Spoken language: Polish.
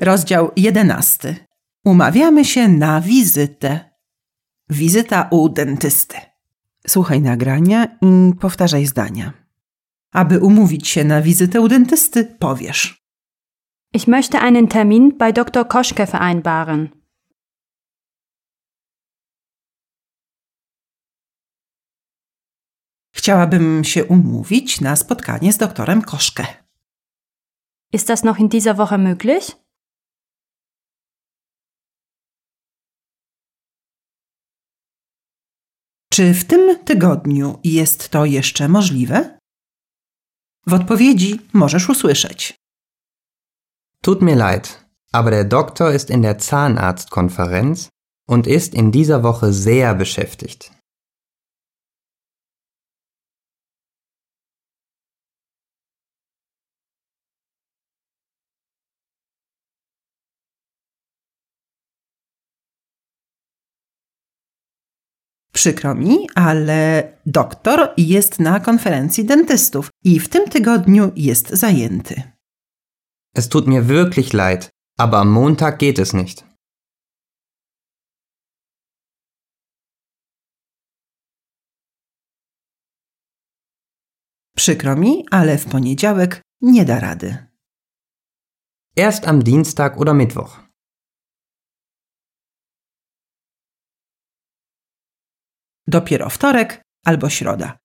Rozdział jedenasty. Umawiamy się na wizytę. Wizyta u dentysty. Słuchaj nagrania i powtarzaj zdania. Aby umówić się na wizytę u dentysty, powiesz. Ich möchte einen Termin bei Dr. Koschke vereinbaren. Chciałabym się umówić na spotkanie z doktorem Koszkę. Ist das noch in dieser Woche möglich? Czy w tym tygodniu jest to jeszcze możliwe? W odpowiedzi możesz usłyszeć. Tut mir leid, aber der Doktor ist in der Zahnarztkonferenz und ist in dieser Woche sehr beschäftigt. Przykro mi, ale doktor jest na konferencji dentystów i w tym tygodniu jest zajęty. Es tut mir wirklich leid, aber am Montag geht es nicht. Przykro mi, ale w poniedziałek nie da rady. Erst am Dienstag oder Mittwoch. Dopiero wtorek albo środa.